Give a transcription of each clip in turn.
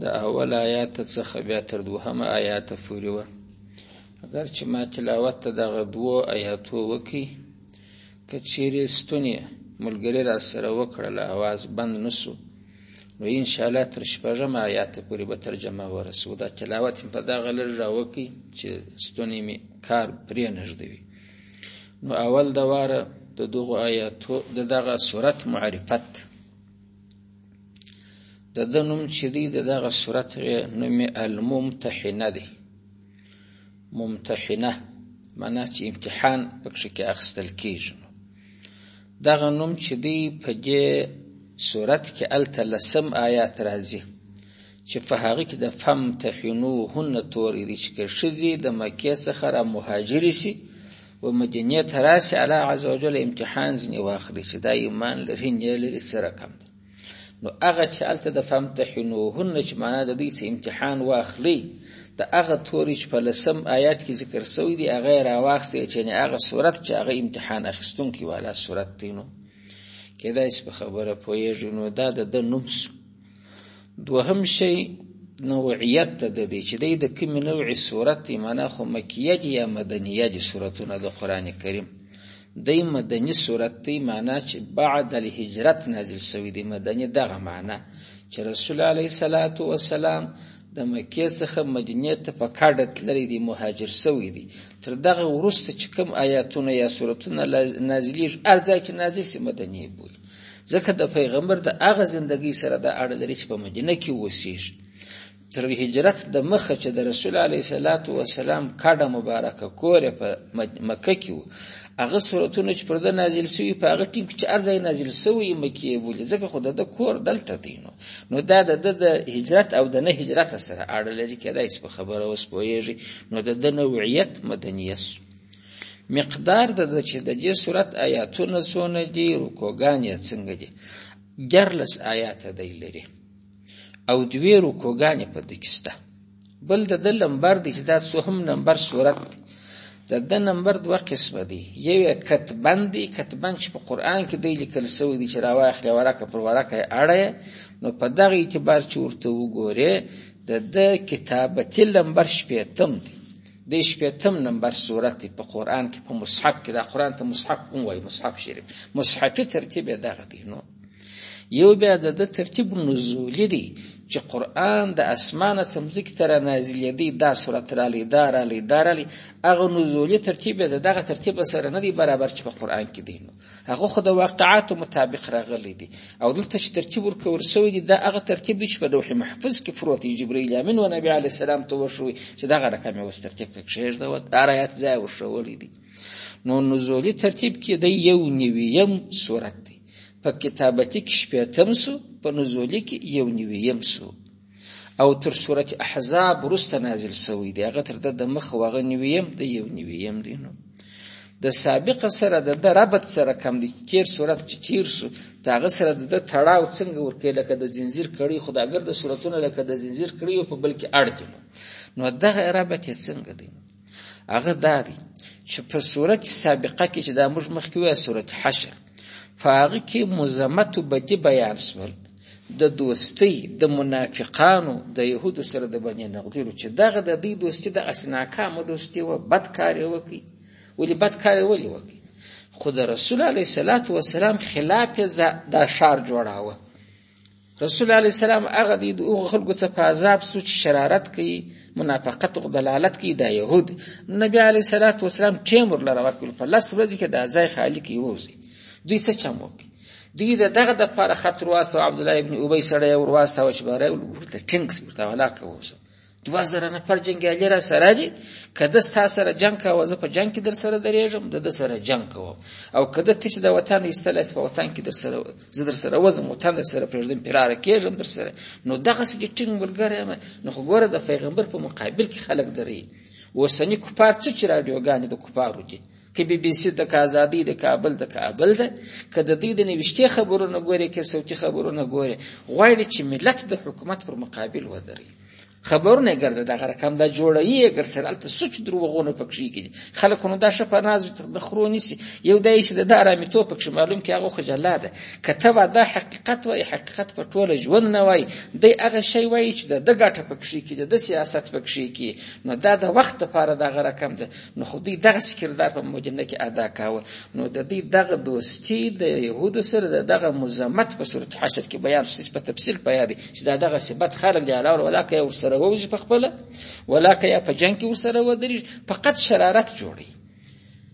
د اول آیات څخه بیا تر دوهمه آیات پورې وه اگر چې ما تلاوت ته دغه دوو آیاتو وکړي که چیرې ستونې ملګري را سره وکړله اواز بند نسو نو ان شاء الله تر شپږم آیات پورې به ترجمه ورسو دا تلاوت په دغه لږ راوکي چې ستونې می کار پرې نږدوي نو اول د واره د دغه آیاتو د دغه صورت معرفت د د نوم چې دی د دغه صورت نوم الممتحنه دی ممتحنه معنا چې امتحان پکې کې اخستل کیږي دغه نوم چې دی په دې صورت کې الته لسم آیات راځي چې په هغه کې د فم تحینو هن تورې دي چې که ښځې د مکې څخه را مهاجرې شي و مدینې ته راسي الله عز وجل امتحان ځینې واخلي چې دا ایمان لري نه لري څه رقم دی نو هغه چې هلته د فامتحنوهن چې معنا د دوی څه امتحان واخلي د هغه توري چې په لسم آیات کې ذکر سوی دی هغه یې راواخیستی چې یعنې هغه صورت چې هغه امتحان اخیستونکي والا صورت دی نو کېدای سي په خبره پوهېږي نو دا د ده نوم سو دوهم شی نوعیت ته د دې چې دی د کومې نوعې صورت دی معنا خو مکیه دي یا مدنیه دي صورتونه د قرآن کریم دی مدني صورت دی معنا چې بعد الهجرت نازل سوی دی مدني دغه معنا چې رسول علیه صلات وسلام د مکې څخه مدینې ته په کډه تللی دی مهاجر سوی دی تر دغه وروسته چې کوم آیاتونه یا صورتونه نازلیږي هر ځای چې نازل سي مدني بولي ځکه د پیغمبر د هغه زندګۍ سره دا اړه لري چې په مدینه کې اوسېږي تر هجرت د مخه چې د رسول علیه صلات و سلام کډه مبارکه کور په مکه کې و هغه صورتونه چې پر د نازل شوی په هغه ټیم کې چې ارزای نازل شوی مکه بولی ځکه خو د کور دلته دی نو نو دا د د هجرت او د نه هجرت سره اړه لري کېدای څه خبره وسپويږي نو د نوعیت مدنیت مقدار د ده چې د دې صورت آیاتونه څونه دي رکوګان یې څنګه دي دیارلس آیاته دی لري او دوې رکوګانې په ده کې شته بل د ده لمبر دی چې دا څوهم نمبر صورت دی د ده نمبر دوه قسمه دی یو یې کتبند دی کتبند چې په قرآن کې دی لیکل سوی دی چې راواخلې ورکه پر ورکه یې اړه نو په دغه اعتبار چې ورته وګورې د ده کتابتي لمبر شپېتم دی د شپېتم نمبر صورت دی په قرآن کې په مصحف کې دا قرآن ته مصحف هم وایي مصحف شریف مصحفي ترتیب یې دغه دی نو یو بیا د د ترتیب نزولی دی چې قرآن د اسمانه څمځکې ته را نازلېدی دا صورت رالی دا رالی دا رالی هغه نزولی ترتیب د دغه ترتیب سره نه دی برابر چې په قرآن کې دی نو هغه خو د واقعاتو مطابق راغلی دی او دلته چې ترتیب ورکول شوی دی دا هغه ترتیب دی چې په لوح محفوظ کې پروت دی جبرئیل امین و نبی علیه السلام ته وښوی چې دغه رقم یې اوس ترتیب کړه کښېږده دا رایات ځای ورښولی دی نو نزولي ترتیب کې دی یو نویم صورت دی په کتابتي کې شپېتم سو په نزولي کې یو نویم سو او تر سورت احزاب وروسته نازل سوی دی هغه تر د مخ وغه نیویم دی یو نیویم دی نو د سابق سره د دربت سره کم دی چیر صورت چې چیر سو دا غ سره د تړاو څنګه ورکې لکه د زنجیر کړي خداګر د صورتونو لکه د زنجیر کړي په بل کې اړ کینو نو دغه ربط څنګه دی هغه دا دی چې په صورت سابقه کې چې د موږ مخکې وې صورت حشر فاغه کې مزمت بدی بیان سول د دوستۍ د منافقانو د يهودو سره د بني نغديرو چې دغه د دوی دوستي د اسناکامو دوستي وه بد کار یې وکړي ولې بد کار یې ولې وکړي خو د رسول علیه السلام وسلام خلاف یې دا ښار جوړاوه رسول علیه السلام هغه دی د هغو خلکو څخه په عذاب سو چې شرارت کوي منافقت او دلالت کوي دا یهود نبی علیه السلام ټیم ورلره ورکړل په لس ورځې کې دا ځای خالي کې یوځي دوی څه چم وکړي دوی د دغه د پاره خط ورواسته عبد الله ابن ابي سره یو ورواسته او چې بره ورته ټینکس ورته ولا کوو دوه زره نفر جنګیالي را سره دي که د ستا سره جنګ کوه زه په جنګ کې در سره درېږم د ده سره جنګ کوه او که د تش د وطن ایستلی په وطن کې در سره زه در سره وځم وطن در سره پرېږدم پراره کېږم در سره نو دغسې چې ټینګ ملګری یم نو خو ګوره د پیغمبر په مقابل کې خلک دري اوسني کفار څه چې راډیوګانې د کفارو دي که بي بي سي د کازادي د کابل د کابل ده که د دوی د نوشتي خبرونه ګوري که صوتي خبرونه ګوري غواړي چې ملت د حکومت پر مقابل ودري خبرونه ګرځي دا رقم دا جوړوي ګر سره الته سوچ دروغونه پکې کیږي خلک نو دا شپه ناز د خرو نسی یو دای چې د دارامي تو پکې معلوم کې هغه خجلا ده کته وا دا حقیقت وای حقیقت په ټوله ژوند نه وای د هغه شی وای چې د دګټه پکې کیږي د سیاست پکې کیږي نو دا د وخت لپاره دا رقم ده نو خو دوی دغه کردار په مدینه کې ادا کاوه نو د دوی دغه دوستی د یهودو سره د دغه مزمت په صورت حشر کې بیان شي په تفصیل پیا دي چې دا دغه صفت خلق دی علاوه ولا کې ور سره وځي په خپل ولا کې په جنگ کې ور سره ودري فقط شرارت جوړي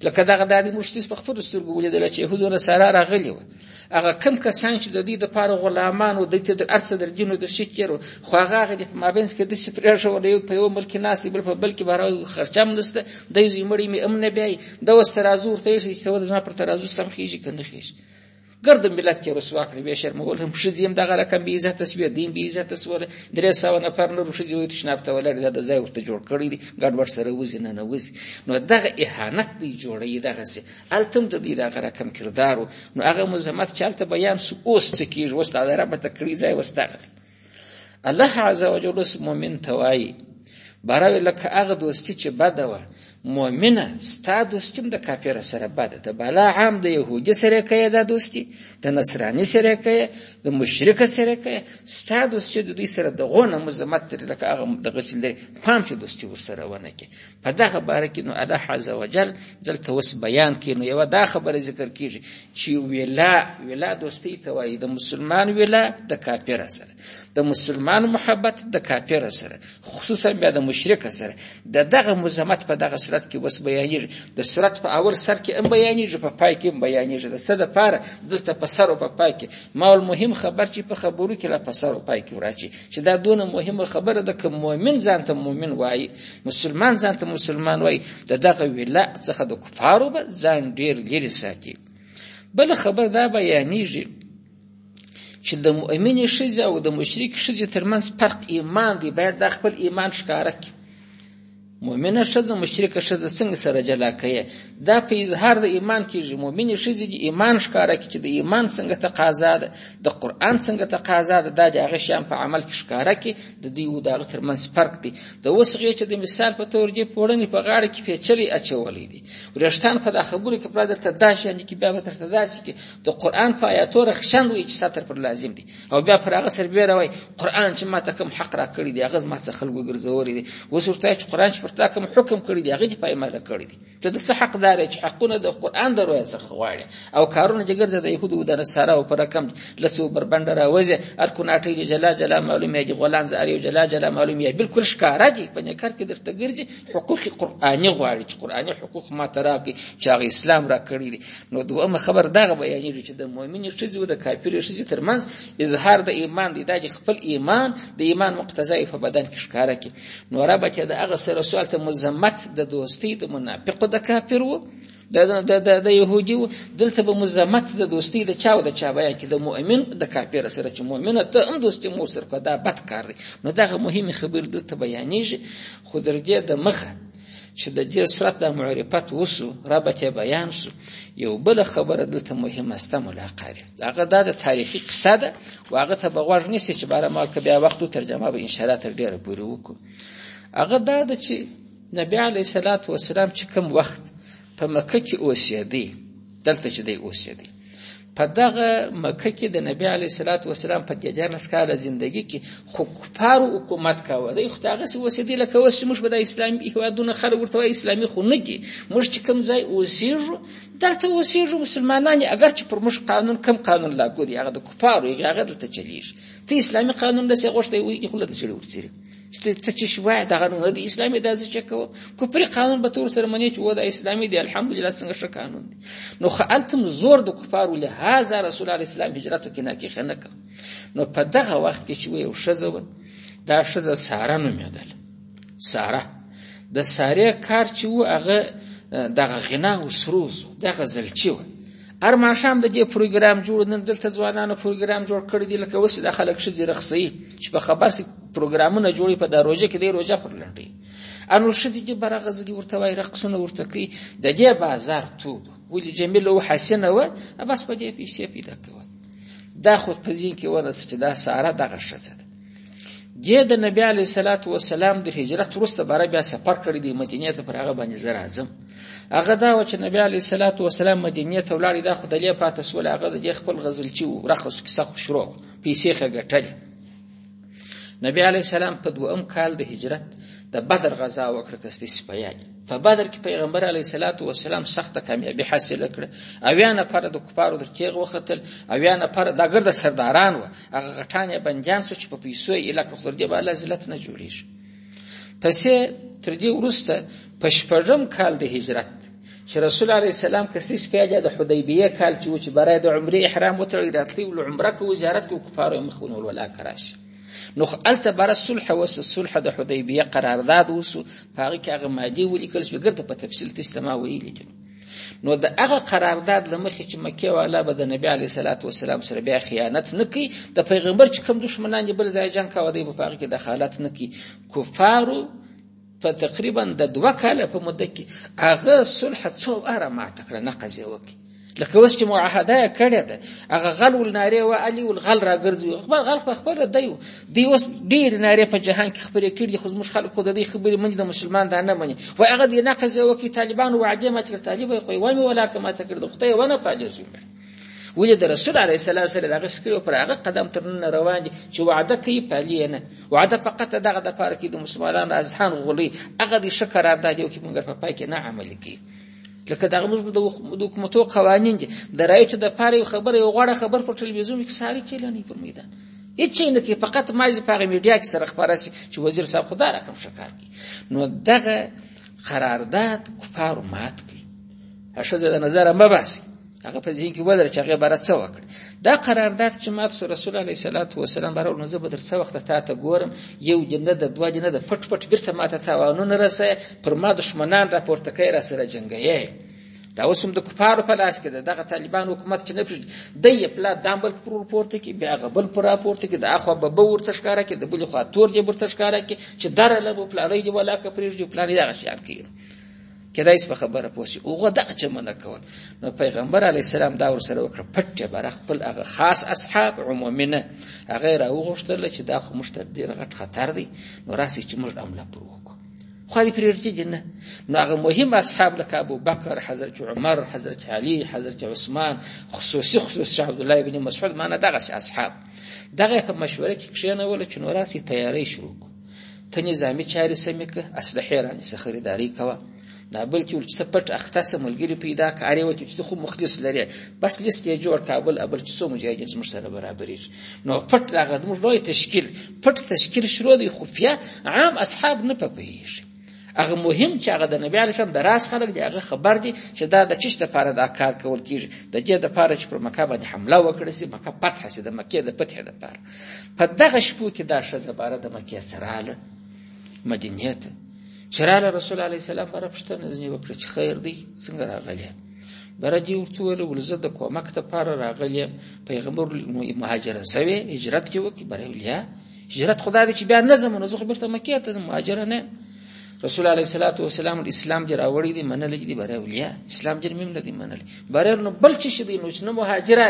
لکه دغه د دې مشتیس په خپل سترګو ولیدل چې يهودو سره راغلي و هغه کم کسان چې د دوی دپاره غلامان وو دوی ته تر هر څه در دین او در شي تېر وو خو هغه هغه دې په مابینځ کې داسې پرېښوول یو په یوه ملک کې ناست بل په بل کې بهر خرچه هم نشته دی زوی مړی مې هم نه بیایي دا اوس ترازو ورته ایښی چې ته ولې زما پر ترازو سم خېږي که نه خېږي ګرد ملت کې رسوا کړې بې شرمول هم ښځې هم دغه رقم بې عزته سوې دین بې عزته سوله درې سوه نفر نورو ښځې وایي تشناب ته ولاړې دا د ځای ورته جوړ کړی دی ګډوډ سره وځي ننوځي نو دغه اهانت دی جوړوي دغسې هلته هم د دوی د هغه رقم کردار و نو هغه مذمت چې هلته بیان سو اوس څه کېږي اوس د رب ته کړي ځای اوس دغه دی الله عز وجل اوس مؤمن ته وایي براوې لکه هغه دوستي چې بده وه مؤمنه ستا دوستي هم د کافر سره بده ده بالا عام د یهودي سره کوې دا دوستي د نصراني سره کوې د مشرک سره کوې ستا دوستي د دوی سره دغونه مذمت لري لکه هغه دغه چې لري پام چې دوستي ورسره ونه کړې په دغه باره کې نو الله عز وجل دلته وس بیان کوي نو یو دا خبره ذکر کیږي چې ویلا ویلا دوستي ته وایي د مسلمان ویلا د کافر سره د مسلمان محبت د کافر سره خصوصا بیا د مشرک سره د دغه مزمت په دغه صورت کې وس بیانېږي د صورت په اول سر کې هم بیانېږي په پای کې هم بیانېږي د څه لپاره دلته په سر او په پای کې ما مهم خبر چې په خبرو کې لا په سر او پای کې راځي چې دا دونه مهمه خبره ده که مؤمن ځان ته مؤمن وایي مسلمان ځان ته مسلمان وایي د دغه ولا څخه د کفارو به ځان ډیر لرې ساتي بل خبر دا بیانیږي چې د مؤمن ښځې او د مشرک ښځې ترمنځ فرق ایمان دی باید دا خپل ایمان ښکاره کړي مؤمنه ښځه مشرکه ښځه څنګه سره جلا کوي دا په اظهار د ایمان کېږي مؤمنې ښځې دي ایمان ښکاره کړي چې د ایمان څنګه تقاضا ده د قرآن څنګه تقاضا ده دا د هغه شیان په عمل کې ښکاره کړي د دوی او د هغه ترمنځ فرق دی د اوس هغې چې د مثال په تور دې پوړنې په غاړه کې پېچلی اچولی دی وریښتان په دا خبرو کې پرا درته داسې یعنې کې بیا به درته داسې کې د قرآن په ایاتو رخشند وایي چې ستر پر لازم دی او بیا پر هغه سربیره وای قران چې ما ته کوم حق را کړی دی هغه ما څخه خلکو ګرځوري دي اوس ورته چې قران چې پر تا کوم حکم کړی دی هغه دې پای مال کړی دی ته د څه حق دار چې حقونه د قران درو څخه غواړي او کارونه جګر د يهودو او د نصارا او پر رقم لڅو بربند راوځي ار کوناټي جلا جلا معلومه دي غولان زاري جلا جلا معلومه بالکل ښکارا دي په نکر کې درته ګرځي حقوق قرآني غواړي چې قرآني حقوق ما ته راکړي چې هغه اسلام را کړی دی نو دومه خبر دغه بیانېږي چې د مؤمنې ښځې او د کافرې ښځې تر منځ اظهار د ایمان دی دا چې خپل ایمان د ایمان مقتضا یې په بدن کې ښکاره کړي نو ربه چې د هغه سره سوال ته مذمت د دوستۍ د منافقو د کافر و د د د د يهودي دلته به مزمت د دوستي د چاو د چا بیان کې د مؤمن د کافر سره چې مؤمن ته هم دوستي مو سره کو دا بد کار دی نو دغه مهم خبر دلته بیانېږي خو درګه د مخه چې د دې سرت د معرفت وسو رابط بیان سو یو بل خبره دلته مهمه است ملاقات هغه د تاریخي قصه ده او هغه ته بغوږ نسی چې بار مال کبه وخت ترجمه به ان شاء الله تر ډیره پوری وکړو هغه دا چې نبی علیه الصلاة والسلام چې کوم وخت په مکه کې اوسېدی دلته چې دی اوسېدی په دغه مکه کې د نبی علیه الصلاة والسلام په دیارلس کاله زندګي کې خو کفارو حکومت کاوه دی خو دغسې اوسېدی لکه اوس چې موږ به د اسلامي هېوادونه خلک ورته وایي اسلامي خو نه دي موږ چې کوم ځای اوسېږو دلته اوسېږو مسلمانان یې اګر چې پر موږ قانون کم قانون لاګو دی هغه د کفارو هغه دلته چلېږي ته اسلامي قانون داسې غوښتی وي خو له داسې ورڅېري ته چې شوای دا غنونه د اسلامي د ځکه کو کوپری قانون به تور سره منی چې و د اسلامي دی الحمدلله څنګه ش قانون دی نو خالتم زور د کفارو له هاذا رسول الله اسلام هجرت کې نه کې خنک نو په دغه وخت کې چې یو شزه و دا شزه ساره نو مېدل ساره د ساره کار چې و هغه دغه غنا او سروز دغه زلچی و هر ماښام د دې پروګرام جوړ نن دلته ځوانانو پروګرام جوړ کړی دی لکه اوس د خلک ښځې رخصوي چې په خبر سي پروګرامونه جوړي په دا روژه کې دی روژه پر لنډي انو ښځې دې برغه زګي ورته وای رقصونه ورته کوي د دې بازار تود ولې جمیله او حسنه و بس په دې پیسې پیدا کوي دا خو په ځین کې ونه چې دا ساره دغه ښځه ده دې د نبی علی صلوات و سلام د هجرت وروسته بار بیا سفر کړی دی مدینه ته پر هغه باندې زه راځم هغه دا و چې نبی علی صلوات و سلام مدینه ته ولاړ دا خو د لې پاتې سول هغه د خپل غزل چې ورخص کیسه خو شروع پیسې ښه ګټل نبی علی سلام په دوم کال د هجرت د بدر غزا وکړه کستی سپیالی په بدر کې پیغمبر علیه الصلاۃ والسلام سخته کامیابی حاصله کړه اویا نفر د کفارو د تیغ وختل اویا نفر د ګرد سرداران و هغه غټان یې بندیان سو چې په پیسو یې علاقه خور دی بالا ذلت نه جوړیږي پسې تر دې وروسته په شپږم کال د هجرت چې رسول علی السلام کسي سپیاجه د حدیبیه کال چې و چې برای د عمره احرام وتړي راتلی ول عمره کو زیارت کو کفارو مخونه ولا کراش نو هلته بره صلح وسو صلح د حدیبیه قرارداد وسو په هغه کې هغه مادي ولیکل شو ګرته په تفصیل تاسو ما ویلي دي نو د هغه قرارداد لمخې چې مکه والا به د نبی علی صلوات و سلام سره بیا خیانت نکي د پیغمبر چې کوم دشمنان بل ځای جنگ کاوه دی په هغه کې دخالت نکي کفارو په تقریبا د دوه کاله په موده کې هغه صلح څو واره ماته کړه نقض یې وکړي لکه اوس چې معاهده یې کړې ده هغه غل ولنارې و علي ولغل راګرځي خپل غل په خپله دی و دی اوس ډېرې نارې په جهان کې خپرې کړي خو زموږ خلکو د دې خبرې مني د مسلمان دا نه مني و هغه دې نقض یې وکړي طالبانو وعدې ماته کړې طالب یې خو یې ومې ولاکه ماته کړې ده خدای یې ونه پالي ولې د رسول علیه السلام سره د هغه سپیرو پر هغه قدم تر نن روان دي چې وعده کوي پالي یې نه وعده فقط دغه دپاره کې د مسلمانانو اذهان غولوي هغه دې ښه قرارداد یو کې مونږ په پای کې نه عملي کوي لکه دغه موږ د حکومتو قوانین دي د رایتو دپاره یو خبره یو غوړه خبر پر ټلویزیون کې ساري چلنې پر میدان هیڅ شي نه کوي فقط مازې په هغه میډیا کې سره خپاره سي چې وزیر صاحب خو دا رقم ښه کار کوي نو دغه قرارداد کفارو مات کړي ښځه د نظر مه باسي هغه په ځین کې ودر چې هغه برات څه وکړ دا قرارداد چې ما رسول رسول الله صلی الله علیه وسلم برو نو زه بدر څه وخت ته ته ګورم یو جنده د دوا جنده د پټ پټ بیرته ما ته تاوانونه رسې پر ما دشمنان راپورته کوي را سره جنگي دا اوس هم د کفارو په لاس کې ده دغه طالبان حکومت چې نه پرېږدي دی یې پلا دام بل پر پورته کړي بیا هغه بل پر راپورته کړي د اخوا ببه ورته ښکاره کړي د بلې خوا تور دې ورته ښکاره کړي چې دره لږ پلاری دې ولاکه پرېږدي پلاری دغه شیان کوي کدای څه خبره پوسی او غو دغه چمنه کول نو پیغمبر علی السلام دا ور سره وکړه پټه بر خپل هغه خاص اصحاب عمومنه هغه را وغوښتل چې دا خو مشتر ډیر غټ خطر دی نو راسي چې موږ عمله پرو خو دې پریورټي دي نه نو هغه مهم اصحاب لکه ابو بکر حضرت عمر حضرت علي حضرت عثمان خصوصي خصوصي عبد الله ابن مسعود معنا دغه اصحاب دغه په مشوره کې کښینول چې نو راسي تیاری شروع ته نظامي چارې سمې کړه اسلحې رانیسه خریداري کوه دا بل کې چې ته پټ اخته سه ملګري پیدا کړه اړې وکړي چې خو مخلص لرې بس لیست یې جوړ کابل ابل چې څو مجاهدین زموږ سره برابرېږي نو پټ راغله زموږ لوی تشکیل پټ تشکیل شروع دی خفیه عام اصحاب نه په پوهېږي هغه مهم چې هغه د نبی علی سلام د راس خلک دی هغه خبر دی چې دا د چش د پاره دا کار کول کیږي د دې د پاره چې پر مکه باندې حمله وکړي سي مکه فتح سي د مکه د فتح د پاره په دغه شپو کې دا شزه بار د مکه سراله مدینه ته چراله رسول علی سلام پر پښتنه ځنی وکړي چې خیر دی څنګه راغلی بره دی ورته ویل ولزه د کومک ته پاره راغلی پیغمبر مهاجر سوي هجرت کې وکړي بره ولیا هجرت خدا دې چې بیا نه زمونه زه خو بیرته مکه ته زم مهاجر نه رسول الله صلی الله علیه وسلم اسلام جر اوړي دي منل دي بره اولیا اسلام جر مم نه دي منل بره نو بل چې شدي نو چې نه مهاجره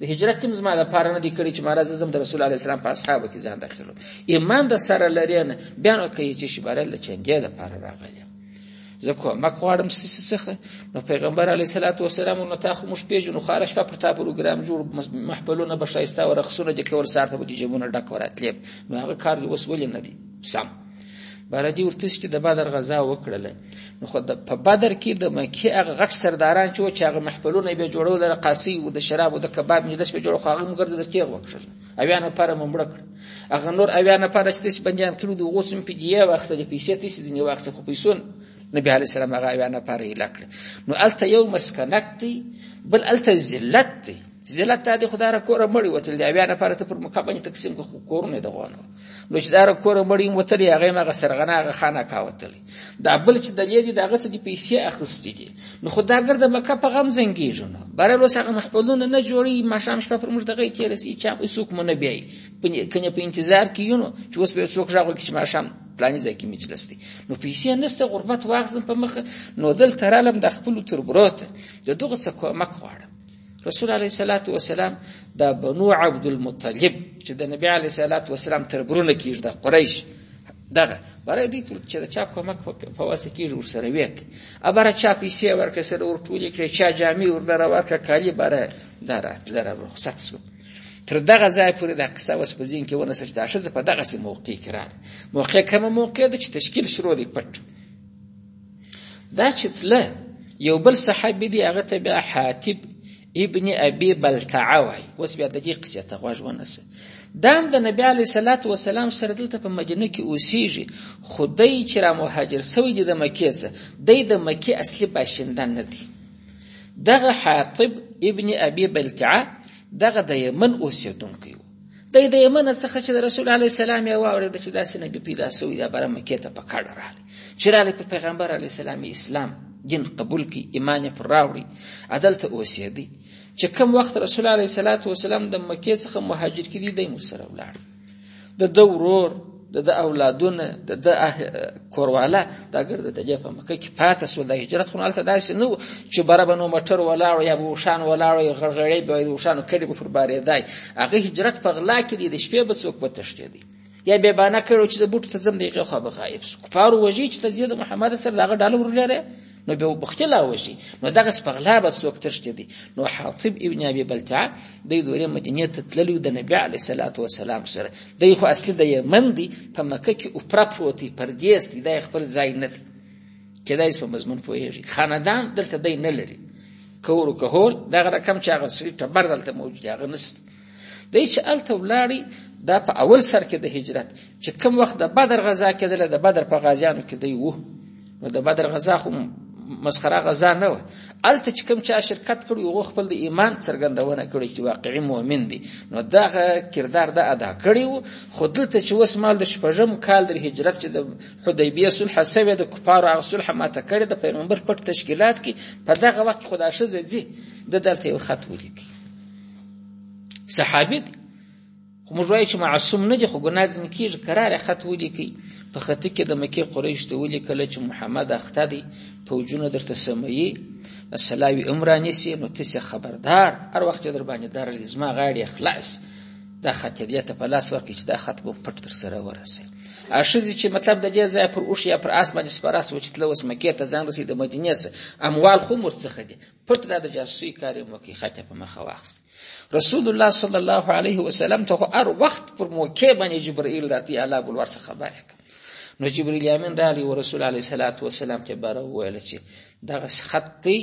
د هجرت تم زما د پاره نه دي کړی چې مارز زم د رسول الله اسلام په اصحاب کې ځان داخلو ایمان د سره لري نه بیا نو کوي چې شي بره لچنګې د پاره راغلی زه کومک غواړم سیسی څخه نو پیغمبر علی صلوات و سلام نو تا خو مش پیژنو خاره شپه پر تا پروګرام جوړ محفلونه بشایسته او رقصونه د کور سارته بده جمونه ډک وراتلې نو هغه کار دی وس ولې نه دی سم بلدی ورته چې د بدر غزا وکړله نو خو په بدر کې د مکی هغه غټ سرداران چې هغه محفلونه به جوړول رقاصي او د شراب او د کباب مجلس به جوړ خو هغه مګر د تیغ وکړل اویا نفر مو مړه کړ هغه نور اویا نفر چې تاسو بندیان کړو د هغو سم فدیه واخیسته د پیسې تاسو ځینې واخیسته خو پیسو نبی علیه السلام هغه اویا نفر یې هلاک کړ نو هلته یو مسکنت دی بل هلته ذلت دی ذلت ته د خدای را کوره مړی وتل دی اویا نفر ته پر مکه باندې تقسیم کو کورونه دغونه نو چې دا را کوره مړی وتل هغه مغه سرغنه هغه خانه کاوتلی دا بل چې د لیدي دغه څه د پیسې اخستې دي نو خو دا ګر د مکه په غم زنګیږي نو بره روس هغه محفلونه نه جوړي ما شام شپه پر موږ دغه کې رسی چې هغه څوک مونږ نه بیاي کنه په انتظار کې یو نو چې اوس به څوک راغلی چې ما شام پلاني ځای کې مجلس دی نو پیسې نسته غربت واغزم په مخ نو دل ترالم د خپل تربروت د دغه څه کومک غواړم رسول علیه الصلاۃ والسلام د بنو عبد المطلب چې د نبی علیه الصلاۃ والسلام تر برونه کیږي د قریش دغه برای دې ټول چې چا کومک په واسه کې ور سره ویک ابره چا پیسې ورکړ سره ور ټولې کړې چا جامې ور لره ورکړ کالی بره دره لره رخصت شو تر دغه ځای پورې د قصه وس په ځین کې ونه سچ دا شزه په دغه سي موقع کرا موقع کوم موقع د تشکیل شروع دی پټ دا چې تله یو بل صحابي دی هغه ته بیا حاتب ابن ابي بلتعه وای اوس بیا د دې قصې ته غوږ ونسه دا هم د نبی علی صلوات و سلام سره دلته په مدینه کې اوسېږي خدای چې را مهاجر سوی دی د مکې څخه دی د مکې اصلي باشنده نه دی دغه حاطب ابن ابي بلتعه دغه د یمن اوسېدونکی و دی د یمن څخه چې د رسول علی السلام یې واورېد چې داسې نبی پیدا سوی دا بره مکې ته په کډه راغلی چې راغلی په پیغمبر علی السلام اسلام دین قبول کی ایمان یې پر راوړي عدالت اوسېدی چې کم وخت رسول علی السلام د مکې څخه مهاجر کړي دی مو سره ولاړ د دو ورور د د اولادونه د د کورواله دا ګرد د په مکه کې پاتې سو د هجرت خو حالت داسې نه و چې بره بنو مټر ولاړ یا به وشان ولاړ یا غړغړې به د وشان کړي په بارې دای هغه هجرت په غلا کې دی د شپې به څوک په تشته دی یا به باندې کړو چې د بوت ته زم دی خو به غایب سو کفار وږي چې تزید محمد سره دغه ډالر لري نو به بختلا وشي نو دغه سپغلا به څوک تښتې دي نو حاطب ابن ابي بلتع د دورې مدینه ته تللو د نبی علی صلوات و سلام سره د خو اصلي د یمن دی په مکه کې او پر پروتي پردیس دی د خپل ځای نه دی کدای په مضمون پوهیږي خاندان دلته دی نه لري کور او کهول دغه رقم چې هغه سری ټبر دلته موجود هغه نشته دی چې هلته ولاړی دا په اول سر کې د هجرت چې کوم وخت د بدر غزا کېدله د بدر په غازیانو کې دی وو نو د بدر غزا خو مسخره غزا نه وه هلته چې کوم چا شرکت کړی هغو خپل د ایمان څرګندونه کړې چې واقعي مؤمن دی نو دغه کردار د ادا کړی و خو دلته چې اوس مال د شپږم کال د هجرت چې د حدیبیه صلح سوې د کفارو هغه صلح ماته کړې د پیغمبر پټ تشکیلات کې په دغه وخت کې خو دا ښځه ځي د دلته یو خط ولیکي صحابي دی خو موږ وایو چې معصوم نه دي خو ګناه ځینې کېږي کرار یې خط ولیکئ په خطي کې د مکې قریش ته ولیکله چې محمد اخته دی پوجونه درته سموي سلاوي هم رانیسي نو تاسې خبردار هر وخت چې در باندې درل زما غاړې خلاص دا خطریه ته په لاس ورکړي چې دا خط به پټ تر سره ورسي ښځې چې مطلب د دې ځای پر اوښ یا پر آس باندې سپاره سوه چې تله اوس مکې ته ځان رسي د مدینې څخه اموال خو هم ورڅخه دي پټ دا د جاسوسي کار یې موقع خطه په مخه واخست رسول الله صلی الله علیه وسلم ته هر وخت پر موقع باندې جبرئیل راتی الله ګل ورسه خبره کړ نو جبرئیل امین رالی او رسول علیه صلوات و سلام ته بار ویل چې دغه خط دی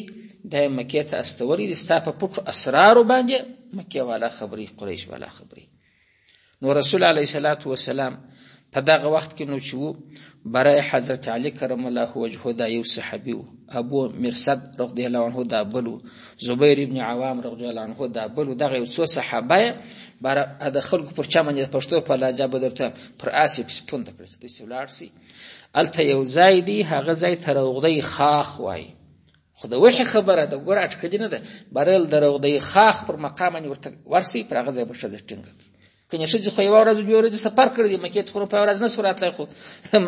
د مکه ته استوري د ستا په پټو اسرار باندې مکه والا خبري قریش والا خبري نو رسول علیه الصلاة والسلام په دغه وخت کې نو چې وو برای حضرت علی کرم الله وجهه دا یو صحابي وو ابو مرصد رضی الله عنه دا بل وو زبیر ابن عوام رضی الله عنه دا بل وو دغه یو څو صحابه بار د خلکو پر چا باندې پښتو په لهجه به درته پر آسی پسې پوند کړل چې داسې ولاړ سي هلته یو ځای دی هغه ځای ته روغدی خاخ وایي خو د وحي خبره د ګور اټکلي نه ده برل دروغ دی خاخ پر مقام باندې ورته ورسي پر هغه ځای به ښځه ټینګ کړي کنه ښځې خو یوه ورځ دوه ورځې سفر کړی دی مکې ته خو په ورځ نه سو راتلی خو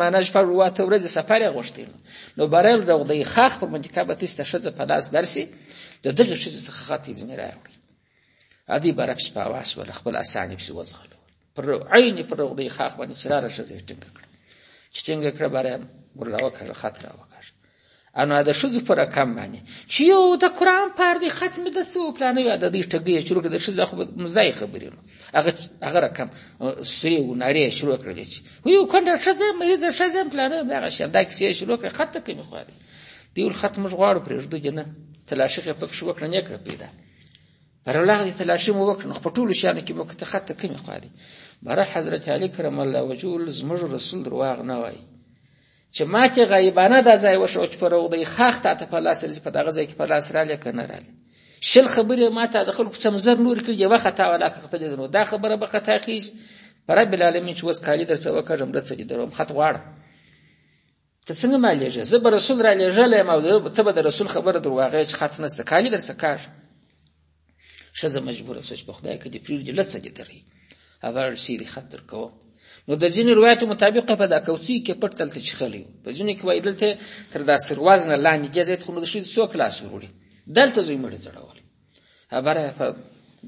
معنا شپږ اووه اته ورځې سفر یې غوښتی نو برل دروغ دی خاخ پر منطقه به تاسو ته ښځه په لاس درسي د دغې ښځې څخه خاطر ځینې راوړي ادي بره پسې په هوا سوله خپل اساني پسې وځغلو پر عین پر روغدی خاخ باندې چې لاره ښځې ټینګه کړه چې ټینګه کړه بره ورله وکړه خط را وکړ انا د ښځو په رقم باندې چې یو د قرآن پار دی ختم د څو پلانه یا د دې ټګې شروع کړه د ښځې خو مزای خبرې نو هغه هغه رقم سری و ناری شروع کړل چې یو کنده ښځه مریض ښځه پلانه هغه شب دا کیسه شروع کړه خط ته کوي خو دی ول ختم غواړو پرې ځو جنه تلاشخه پکښ وکړه نه کړ پیدا پر الله دې تلاشي مو وکړ نو په ټولو شیانو کې مو کته خط کمی خوا دي بره حضرت علی کرم الله وجهه زموږ رسول درواغ نه وای چې ما کې غیبانه دا ځای وشو چې پر وغدې خاخ ته ته په لاس رځ په دغه ځای کې په لاس را لیک نه رااله شل خبره ما ته د خلکو څم زر نور کړي یو خطا ولا کړته دې نو دا خبره به خطا خيش پر رب العالمین چې وس کالی درڅ وکړم رڅ دې دروم خط غواړم ته څنګه ما لېږې زه به رسول را لېږلی یم او ته به د رسول خبره درواغه چې خط نسته کالي در څه کاږه ښځه مجبوره شوه چې په خدای که دې پرېږدي لڅه دې دري هغه سیري خط در کوم نو د ځینې روایتو مطابق په دا کوڅې کې پټ تلته چخلی په ځینې کې وایي دلته تر دا سرواز نه لاندې دې ځای ته خو نو د ښځې څوک لاس وروړي دلته زوی مړی ځړولی برای په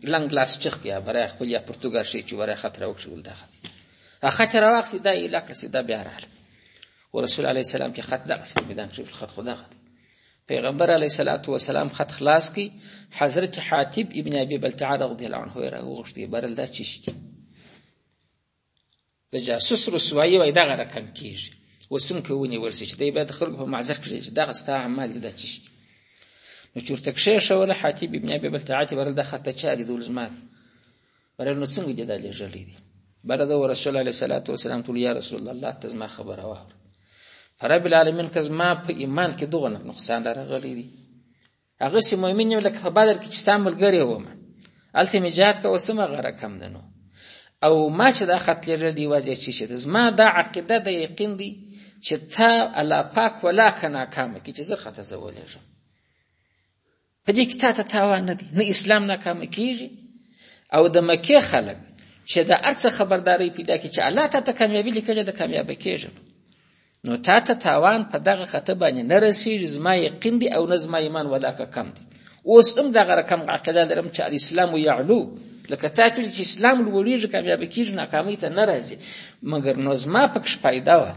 لنګ لاس چخ کې برای خپل یا پرتګال شي چې برای خطر او شول دا خطر خطر واقع دا یې لکه چې دا بیا راغله ورسول علی السلام کې خط دغه سپه بدن شي خط خدا خط پیغمبر علی صلوات و سلام خط خلاص کی حضرت حاتب ابن ابي بلتعه رضی الله عنه راغوښتي برل دا چی شي د جاسوس رسوایی وای دغه رقم کیږي وسم کې ونیول شي چې دی باید خلکو په معذر کړي چې دغه ستا اعمال دي دا چی شي نو چورته کښېښوله حاتب ابن ابي بلتعه چې بره دا خطه چا لیدول زما دی بره نو څنګه دې دا لېږلی دی بره د رسول الله صلوات و سلام ټول یا رسول الله ته زما خبره واوره فرب العالمین که زما په ایمان کې دغه نقصان راغلی دی هغه سي مؤمن یم لکه په بدر کې چې ستا ملګری وم هلته مې جهاد کوه څه مغه رقم ده نو او ما چې دا خط لېږل دی وجه چې چې زما دا عقیده د یقین دی چې تا الله پاک ولا که ناکامه کړي چې زه خطه زه ولېږم په دې کې تا ته تاوان نه دی نه اسلام ناکامه کېږي او د مکې خلک چې د هر څه خبرداری پیدا کړي چې الله تا ته کامیابي لیکلې ده کامیابه کېږم نو تا ته تاوان په دغه خطه باندې نه رسېږي زما یقین دی او نه زما ایمان ولاکه کم دی اوس هم دغه رقم عقیده لرم چې الاسلام یعلو لکه تا چې چې اسلام لوړېږي کامیابه کېږي ناکامۍ ته نه راځي مګر نو زما پکښې فایده وه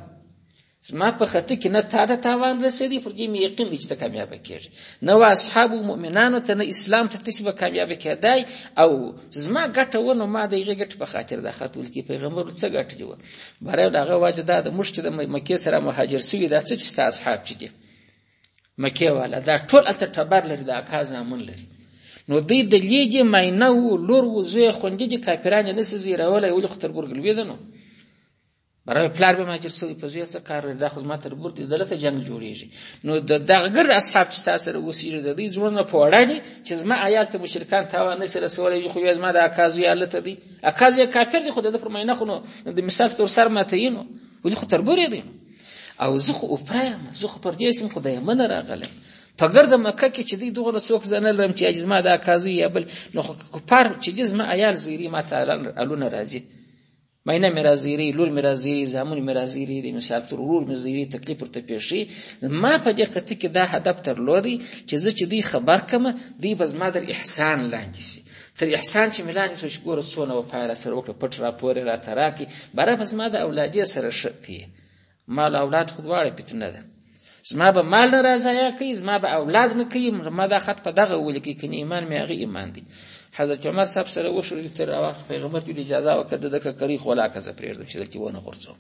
زما په خطه کې نه تا ته تاوان رسېدی پر دې مې یقین دی چې ته کامیابه کېږي نه و اصحابو مؤمنانو ته نه اسلام ته تاسې به کامیابه کېدای او زما ګټه و نو ما د هغې ګټې په خاطر دا خط ولیکي پیغمبر څه ګټلي وه برای دغه وجه دا د مشت د مکه سره مهاجر سوي دا څه چې ستاسو اصحاب چې دي مکه والا دا ټول الته ټبر لري دا کا زامن لري نو دوی د لیګې ماینه و لور و زوی خوندې دي کاپیران نه سي زیرولای ولې خطر ګورګل وې نه برای پلار به ماجر سوی په زوی څه کار د خدمت تر بور دي دلته جنگ جوړیږي نو د دغګر اصحاب چې تاسو سره وسیږي د دې زړه نه پوړه دي چې زما آیات مشرکان تاوان نه سره سوالي خو یې زما د اکازو یالته دي اکاز یې کافر دی خو د ده پر مینه خو نو د مثال په طور سر ماتوي نو ولې خو تربورې دی او زه خو اوپره یم زه خو پر دې سیم خو د یمنه راغلی په ګرده مکه کې چې دی دوغره څوک زه نه لرم چې زما د اکازي یا بل نو خو کفار چې دی زما عیال زیري ما ته الونه راځي مینه مې راځيري لور مې راځيري زامن مې راځيري د مثال تر ورور مې زیري تکلیف ورته پیښي ما په دې خطي کې دا هدف درلودی چې زه چې دی خبر کمه دی بس ما در احسان لاندې سي تر احسان چې ملانې سو چې ګوره څونه وفا را سره وکړه پټ راپور یې راته راکړي باره په زما د اولادې سره ښه کوي مال اولاد خو دواړه فتنه ده زما به مال نه راضایع کوي زما به اولاد نه کوي ما دا خط په دغه ولیکي کنې ایمان مې هغه ایمان دی حضرت عمر صاحب سره وشول تر راوست پیغمبر ته اجازه وکړه دغه کری خلا کزه پرېږدم چې دلته ونه غورځم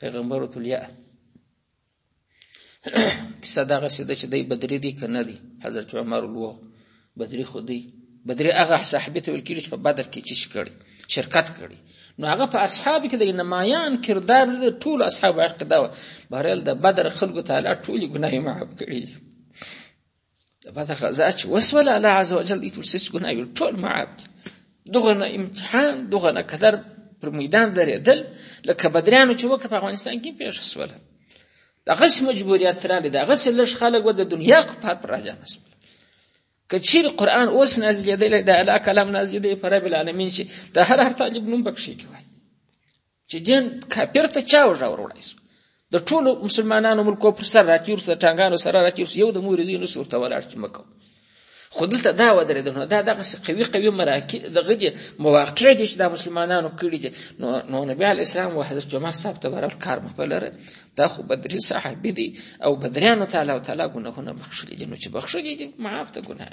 پیغمبر ورته کیسه دغه سیده چې دی بدری دی کنه دی حضرت عمر وو بدری خو دی بدری هغه صحابه ته ویل کیږي چې په بدر کې چی کړي شرکت کړي نو هغه په اصحاب کې د نمایان کردار د ټول اصحاب عقیده و بهرل د بدر خلکو تعالی ټول ګناه معاف کړي د بدر غزا چې وسوله الله عز وجل دې ټول سیس ګناوي ټول معاف دغه نه امتحان دغه نه قدر پر میدان درېدل لکه بدریانو چې وکړه په افغانستان کې پیښه سوله دغه مجبوریت راغی دغه لږ خلک و د دنیا کو پات راځي کچیر قران اوس نازلېدل د الله کلام نازلېدل پر رب العالمین چې د هر هر طالب نوم بکشي کوي چې دین کافر ته چا وژا وروړای سو د ټولو مسلمانانو ملکو پر سر راتیر سره ټانګانو سره راتیر یو د مور زینو سور ته ولاړ چې مکو خو دلته دا ودرېد نو دا دغه قوي قوي مراکې دغه دي مواقع دي چې د مسلمانانو کړي دي نو نو نبی علی اسلام او حضرت جمعه صاحب ته ورل کار مخ لره دا خو بدري صاحب دي او بدریانو تعالی او تعالی ګناهونه بخښلي دي نو چې بخښلي دي معاف ته ګناه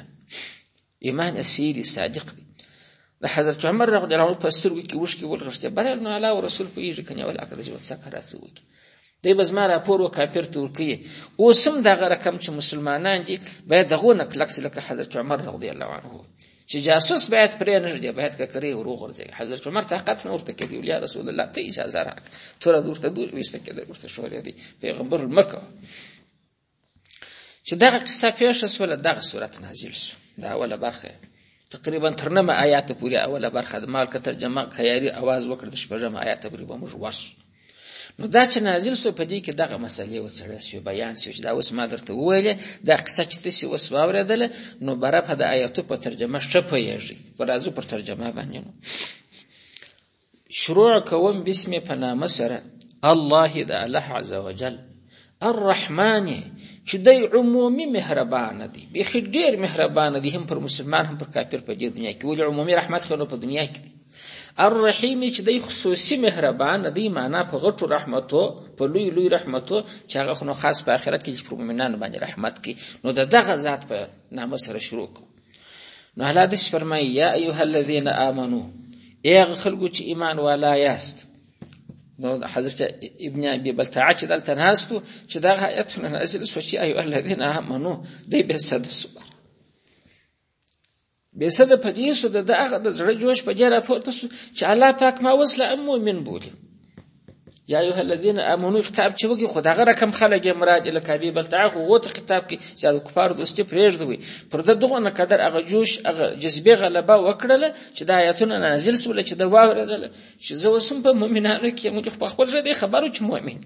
ایمان اسیری صادق دی د حضرت عمر رضی الله عنه په سترګو کې اوښکې ولغښتې بریل نو الله او رسول پوهېږي که نیول که د ژوند سکرات څه وکړي دی به زما راپور و کافر ته ورکوي اوس هم دغه رقم چې مسلمانان دي باید د هغو نه کلک سي لکه حضرت عمر رضی الله عنه چې جاسوس باید پرې نه ږدي باید ککرې ور وغورځوي حضرت عمر طاقت نه ورته کوي یا رسول الله ته اجازه راکړه توره دې ورته دور ویسته کېدی ورته شورېدی پیغمبر مه کوه چې دغه قصه پیښه سوله دغه صورت نازل شو دا اوله برخه تقریبا تر نمه آیات پورې اوله برخه د مال کتر جمع خیاري आवाज وکړ د شپږم آیات پورې به موږ ورسو نو دا چې نازل سو په دې کې دغه مسلې وڅړل سو بیان سو چې دا اوس ما درته وویلې دا قصه چې تاسو اوس واورېدله نو بره په د آیاتو په ترجمه ښه پوهېږئ په راځو پر ترجمه باندې نو شروع کوم بسم په نامه سره الله د الله عز وجل الرحمن چې د عمومي مهربان دی به ډیر مهربان دی هم پر مسلمان هم پر کافر په دې دنیا کې ولې عمومي رحمت خو په دنیا کې دی الرحیم چې د خصوصي مهربان دی معنا په غټو رحمتو په لوی لوی رحمتو چې هغه خو خاص په آخرت کې چې پر مؤمنانو باندې رحمت کوي نو د دغه ذات په نامه سره شروع کوو نو الله دې فرمایي یا ایها الذین آمنو ای هغه خلکو چې ایمان والا یاست نو حضرت ابن ابي بلتعه چې دلته ناستو چې دا آیتونه نازل شو چې ایو الذین آمنو دی به صد سو به صد په دې سو د هغه د زړه جوش په جره پورته سو چې الله پاک ما وسله مؤمن بولي یا ایه الذین امنو کتاب چې وګي خدغه رقم خلګ مراد ال کابی بل تعه وو ته کتاب کې چې د کفار دوستي پرېږدوي پر دغه نه قدر هغه جوش هغه جذبه غلبه وکړله چې د آیاتونو نازل سول چې د واوریدل چې زه وسم په مؤمنانو کې موږ په خپل ځای خبرو چې مؤمن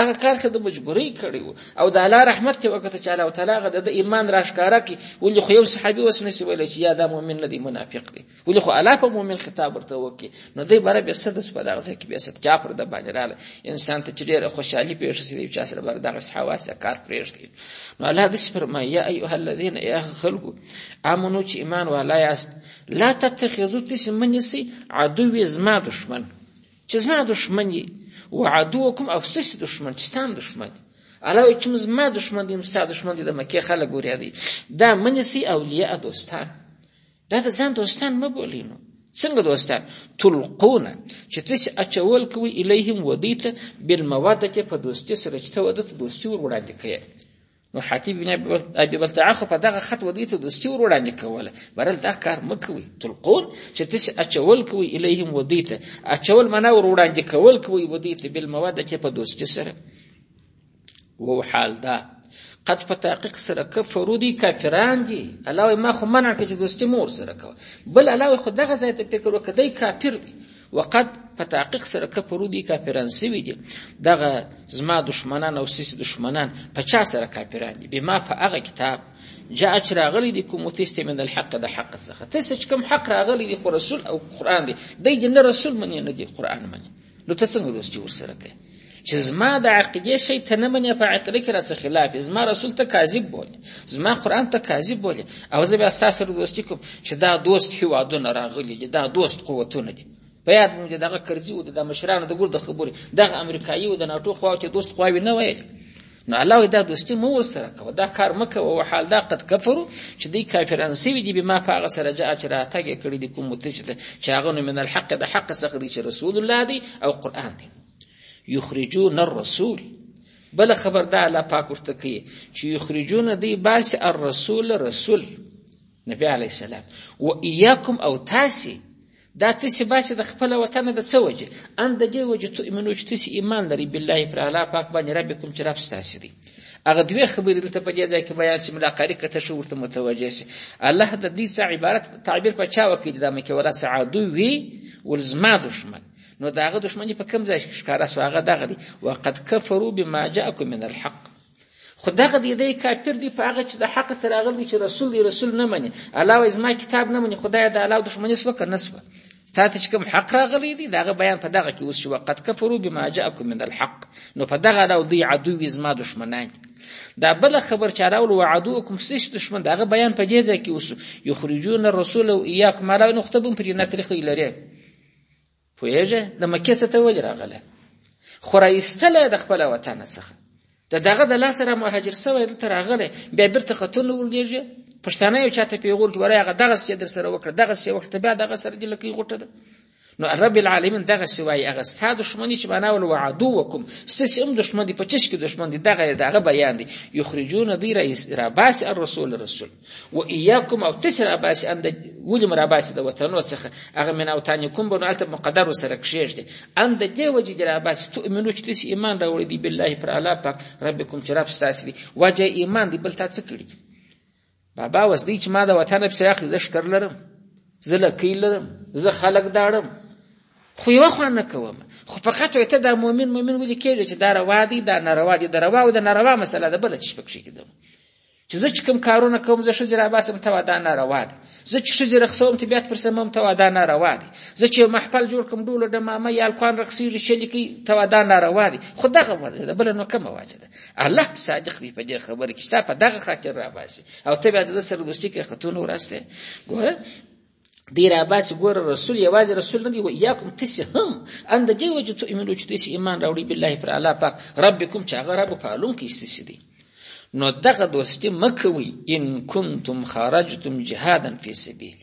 هغه کار خو د مجبورۍ کړی وو او د الله رحمت ته وکړه چې الله تعالی هغه د ایمان راښکارا کې ولې خو یو صحابي وسنه سی ویل چې یا د مؤمن نه دی منافق دی ولې خو الله په مؤمن خطاب ورته وکي نو دوی بره به صد په دغه ځای کې به صد چا پر د باندې رااله انسان ته چې ډېره خوشحالي پېښ شي دی چې سره بر دغه حواس کار پرېږدي نو الله د فرمای یا ایه الذین یا خلقو امنو چې ایمان والا یاست لا تتخذوا تسمنی سي عدو زما دشمن چې زما دشمن یي وعدوکم او سس دشمن چې ستان دشمن یي علاوه چې زما دشمن دي مستا دشمن دي د مکه خلک ګوریا دي دا منسی اولیاء دوستان دا د ځان دوستان مه بولئ نو څنګه دوستان تلقون چې تاسو اچول کوي الیهم ودی ته بالموده کې په دوستي سره چې ته ودته دوستي ور وړاندې کوي نو حاتب بن ابي بلتعه خو په دغه خط ودی ته دوستي ور وړاندې کوله برل دا کار مه کوي تلقون چې تاسو اچول کوي الیهم ودی ته اچول معنا ور وړاندې کول کوي ودی ته بالموده کې په دوستي سره وو حال دا قد په تحقیق سره کفرو دي کافران دي الله وي ما خو منع کړ چې دوستي مور سره کوه بل الله وي خو دغه ځای ته فکر وکړه دی کافر دي وقد په تحقیق سره کفرو دي کافران سوي دي دغه زما دشمنان او سیس دشمنان په چا سره کافران دي بما په هغه کتاب جاء چې راغلی دي کوم تیسته من الحق د حق څخه تیسته چې کوم حق راغلی دي خو رسول او قران دي دی نه رسول مني نه دي قران مني نو ته څنګه دوستي ورسره کوې چې زما د عقیدې شی ته نه منې په عقیده کې راڅه خلاف زما رسول ته کاذب بولې زما قرآن ته کاذب بولې او زه بیا ستا سره دوستي کوم چې دا دوست هیوادونه راغلي دي دا دوست قوتونه دي په یاد مونږ دغه کرزي و د مشرانو د ګور د خبرې دغه امریکایي و د ناټو خواو چې دوست خواوې نه ویل نو الله وی دا دوستی مو ورسره کوه دا کار مکه او حال دا قد کفرو چې دی کافران سوي دي بما په هغه سره جاء چې راتګ یې کړي دي کوم متسي ته چې هغه نو من الحق د حق څخه دی چې رسول الله دی او قرآن دی یخرجون الرسول بل خبر دا الله پاک ورته کوي چې یخرجون دی باس الرسول رسول نبی علی السلام و ایاکم او تاسی دا تسی با چې د خپل وطن د څه وجه ان د دې وجه تو ایمنو چې تسی ایمان لري بالله پر اعلی پاک باندې ربکم چې رب ستاسو دی هغه دوه خبرې دلته په دې ځای کې بیان چې ملاقاری کته شو ورته متوجه شي الله د دې څه عبارت تعبیر په چا وکړي د مکه ولا سعادو وی ولزما دشمن نو داغه دشمنی په کم ځای کې ښکارا سو هغه دغه دی وقد کفروا بما جاءكم من الحق خو دغه دی دی کافر دی په هغه چې د حق سره راغلی چې رسول دی رسول نه مني الله وایي زما کتاب نه مني خدای د الله دښمني سوه که نه سوه تا ته چې کوم حق راغلی دی دغه بیان په دغه کې اوس چې وقد کفرو بما جاءکم من الحق نو په دغه ډول دوی عدو وي زما دښمنان دي دا بله خبر چې راول وعدوکم سیس دښمن دغه بیان په دې ځای کې اوس یخرجون الرسول و ایاکم علاوه نقطه بم پرې نه تاریخ لري پوهېږې د مکې څه ته ولې راغلی خو راایستلی د خپله وطنه څخه د دغه د لاسه را مهاجر سوی دلته راغلی بیا بېرته خطر نه ورلېږي پښتانه یو چاته پیغور کې برای هغه دغه څه در سره وکړه دغه څه وکړه بیا دغه سره دې لکه غوټه ده نو رب العالمین دغه څه وایي هغه ستا دښمني چې معنا ول وعدو وکم ستاسو هم دښمن دي په چش کې دښمن دي دغه دغه بیان دي یخرجون دی رئیس را باس الرسول رسول و ایاکم او تش راباسي اند ولې مو راباسي د وطنو څخه هغه من اوطانکم به نو هلته مقدر ورسره کښېږدي ان د دې وجې دې راباسي تؤمنو چې تاسې ایمان راوړی دی بالله پر الله پاک ربکم چې رب ستاسې دی وجه ایمان دی بل تا څه کړي بابا اوس دی چې ما د وطن پسې اخلي زه ښکر لرم زه لکۍ لرم زه خلک داړم خو یوه خوا نه کوم خو فقط وایي ته دا مؤمن مؤمن ولې کېږي چې دا روا دی دا ناروا دی د روا او د ناروا مسله ده بله چې شپږ کښې کېدم چې زه چې کوم کارونه کوم زه ښځې راباسم ته وادا ناروا دی زه چې ښځې رقصوم ته بیات پر سمم ته وادا ناروا دی زه چې محفل جوړ کوم ډولو ډمامه یا الکوان رقصېږي چې لیکي ته وادا ناروا دی خو دغه وجه ده بله نو کومه وجه ده الله صادق دی په دې خبره کې چې تا په دغه خاطر راباسي او ته بیا د ده سره دوستي کوې ختونه ورځ دی ګوره دیر عباس ګور رسول یوازې رسول نه دی و یاکم تسی هم ان د دې وجه ته ایمنو چې تسی ایمان راوړي بالله پر الله پاک ربکم چې هغه رب پالون کې استسی دی نو دغه دوستی مکوي ان کنتم خرجتم جهادا فی سبیل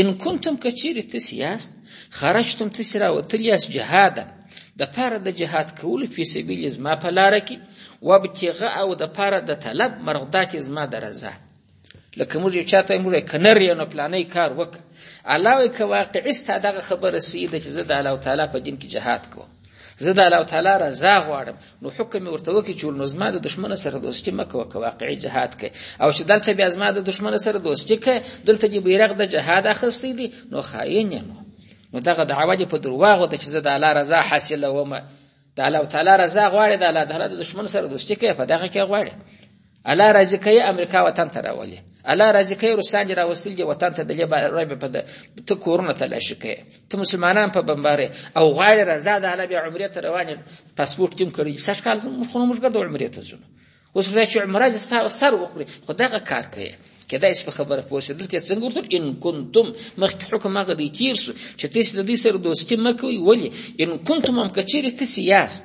ان کنتم کچیر تسی یاست خرجتم تسی راوتل یاست جهادا د پاره د جهاد کول فی سبیل زما په لار کې وبتغاء او د پاره د طلب مرغدات زما درزه لکه موږ یو چاته موږ کنر یو نه پلانې کار وک الله وی که واقعي ستا دغه خبره سید چې زه د الله تعالی په دین کې جهاد کوم زه د الله تعالی رضا غواړم نو حکم ورته وکي چې نو زما د دشمن سره دوستي مکو که واقعي جهاد کوي او چې دلته بیا زما د دشمن سره دوستي کوي دلته دی بیرغ د جهاد اخستې دي نو خاين نو نو دغه دعوه په درواغو ته چې زه د الله رضا حاصلوم د الله تعالی رضا غواړي د الله تعالی د دشمن سره دوستي کوي په دغه کې غواړي الله راضي کوي امریکا وطن ته راولي الله راضي کوي روسان دې راوستل دي وطن ته د لیبا رب په ته کورونه تلاشي کوي ته مسلمانان په بمبارې او غواړي رضا د الله بیا عمرې ته روانې پاسپورت تیم کړی سږ کال موږ خو موږ ګرځو عمرې ته ځو اوس خدای چې عمره د ستا سر وخوري خو دغه کار کوي کېدای شي په خبره پوه شي دلته څنګه ورته ان کنتم مخکې حکم هغه دی تیر شو چې تاسو د دې سره دوستي مه کوئ ولې ان کنتم هم که چیرې تاسو یاست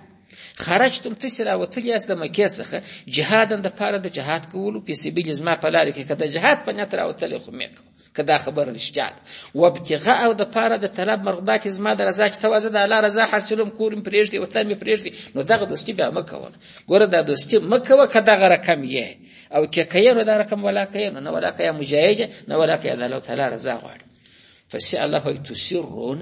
خرجتم تاسو راوتلي یاست د مکې څخه جهادا دپاره د جهاد کولو فی سبیل زما په لاره کې که د جهاد په نیت راوتلی خو مې کوه که دا خبره رښتیا ده وابتغاء او د پاره د طلب مرغدا کې زما د رضا چې توازه د الله رضا حاصلوم کورم پرېږدي وطن مې پرېږدي نو دغه دوستي بیا مه کوه ګوره دا دوستي مه کوه که دغه رقم یې او که کوې نو دا رقم ولا کوې نو نه ولا کوې مجاهد نه ولا کوې د الله تعالی رضا غواړي فسي الله تسرون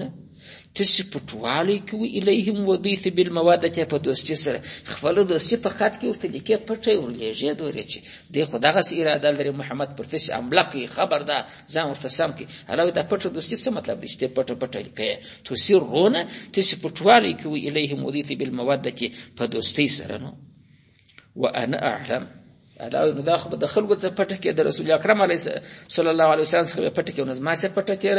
تاسو په ټوالي کې وي الیهم ودیت بالموادته په دوستي سره خپل دوستي په خاط کې ورته لیکي پټه ورلېږي دوی چې د خدغه اراده لري محمد پر تاسو عمله کوي خبر ده ځان ورته سم کې علاوه د پټه دوستي څه مطلب دی چې پټه پټه لیکي تاسو رونه تاسو په ټوالي کې وي الیهم ودیت بالموادته په دوستي سره نو وانا اعلم دا نو دا خو د خلکو څخه پټه کې د رسول اکرم علیه صلی الله علیه وسلم څخه پټه کې نو ما څخه پټه کې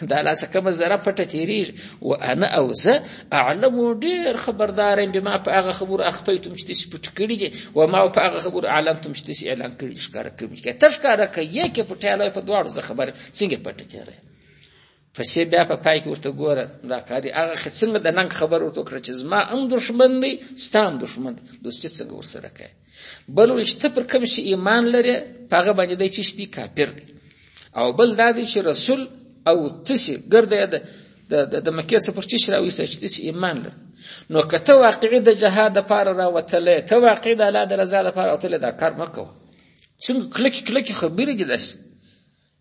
دا لا څه کومه ذره پټه تیریږي و انا او زه اعلم ډیر خبردار یم بما په هغه خبر اخفیتم چې تاسو پټ کړی دي و ما په هغه خبر اعلنتم چې تاسو اعلان کړی ښکار کوي که تاسو ښکار کوي کې پټه لای په دواړو زه خبر څنګه پټه کیږي پسې بیا په پای کې ورته ګوره دا قاری هغه خې څنګه د ننګ خبر ورته وکړه چې زما هم دښمن دی ستا هم دښمن دی دوستي څنګه ورسره کوي بل وایي چې ته پر کوم شي ایمان لرې په هغه باندې دی چې دی کافر دی او بل دا دی چې رسول او تسی ګرده د د د مکې څخه پر چش راويسه چې تسی ایمان لري نو کته واقعي د جهاد د پاره راوتلې ته واقعي د الله د رضا د پاره راوتلې دا کار مکو څنګه کلک کلک خبرې دي داسې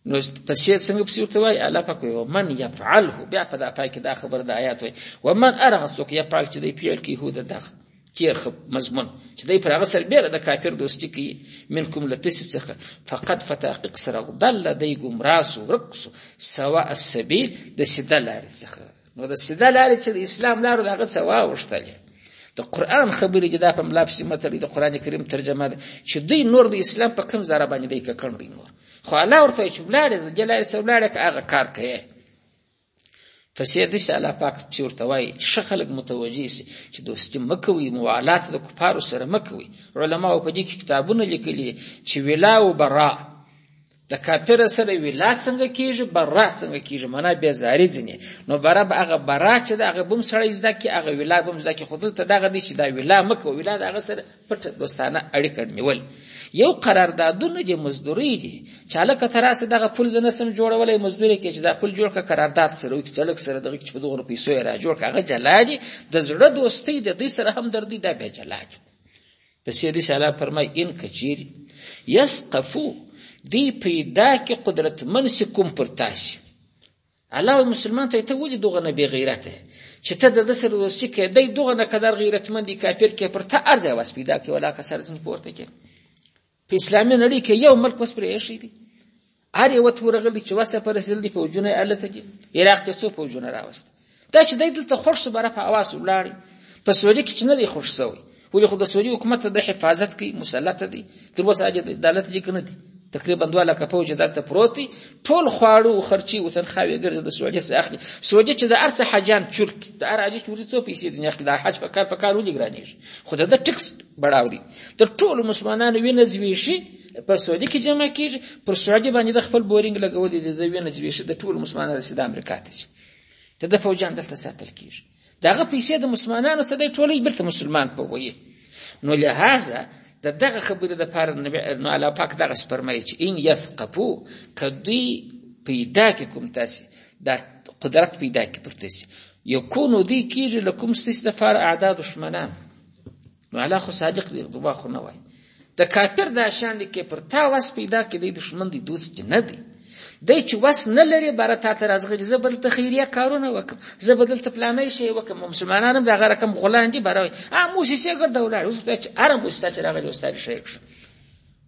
نو پسې څنګه پسې ورته وای الله پاک وي ومن يفعله بیا په دا پای کې دا خبر د آیات وي ومن ارغ څوک يفعل چې دی پیل کې هو د دغه تیر خب مضمون چې دی پر هغه سربېره د کافر دوستی کوي منکم له تاسو څخه فقط فتحقیق سره ضل دی ګمراه سو ورک سو سوا السبیل د سیده لارې څخه نو د سیده لارې چې د اسلام لارو د هغه څه واوښتلې د قرآن خبرې چې دا په ملا پسې متړي د قرآن کریم ترجمه ده چې دوی نور د اسلام په کوم ځاره باندې دی ککړ دی نور خو الله ورته وایي چې ولاړې د دې لارې څه ولاړې که هغه کار کوې پسې داسې الله پاک چې ورته وایي ښه خلک متوجه سي چې دوستي مه کوئ موالات د کفارو سره مه کوئ علماو په دې کې کتابونه لیکلي چې ولا و برا د کافر سره ویلا څنګه کیږي برا څنګه کیږي معنا به زاری ځنی نو برا به هغه برا چې دا هغه بم سړی زده کی هغه ویلا بم زده کی خود ته دغه دي چې دا ویلا مکه ویلا دغه سره پټ دوستانه اړیکه نیول یو قراردادونه دي مزدوري دي چې لکه تراسه دغه پول زنه سم جوړولې مزدوري کې چې دا پول جوړ کا قرارداد سره وي چې لک سره دغه چې په دوه پیسو را جوړ کاغه جلا دي د زړه دوستي د دې سره هم دردي دا به جلا دي په سیدی سالا فرمای ان کچیری یثقفو دی پیدا کې قدرتمن سي کوم پر تاسو الله مسلمان ته ته ولې دغه نه بی غیرته چې ته د سر دوستي کې دی دغه نه قدر غیرتمن دی کافر کې پر ته ارزه واس پیدا کې ولا کسر ځنی پورته کې په اسلامي نړۍ کې یو ملک وسپرې شي دی هر یو ته ورغلی چې وسه پر رسیدل دی فوجونه الته دي عراق ته څو فوجونه راوست دا چې دای دلته خوش سو بره په اواز ولاړ په سوري کې چې نه دی خوش سوی ولې خو د سوري حکومت د حفاظت کوي مسلط دي تر وسه د عدالت لیک نه دي تقریبا دوه لکه فوج دلته پروت دي ټول خواړو او خرچي او تنخواوې ګرځي د سعودي څخه اخلي سعودي چې د ارڅ حجان چرک د ار اجي چوري څو پیسې دي اخلي د حج په کار په کار ولې ګرانیږي خو د ټکس بڑاو دي تر ټول مسلمانانو وینځوي شي په سعودي کې جمع کیږي پر سعودي باندې د خپل بورینګ لګول دي د وینه جویش د ټول مسلمانانو سره د امریکا ته شي ته د فوجان دلته ساتل کیږي داغه پیسې د مسلمانانو سره د ټولې برته مسلمان په وایي نو لهذا د دغه خبرې د پاره نبی نو الله پاک دغه سپرمایي چې ان یثقفو کدی پیدا کې کوم تاسو دا قدرت پیدا کې پرته سي یکونو دی کیږي لکم سیس د فار اعداد دشمنان نو الله خو صادق دی دروغ خو نه وایي د کافر دا شان دي کې پر تا وس پیدا کې دی دشمن دی دوست دی نه دی دی چې وس نه لري بره تا ته راځغلي زه بدلته خیریه کارونه وکم زه بدلته پلانې شي وکم مسلمانان هم دغه رقم غولان دي بره ا موسیسه ګرځول اوس ته چې اره موسیسه چې راغلی اوس ته شي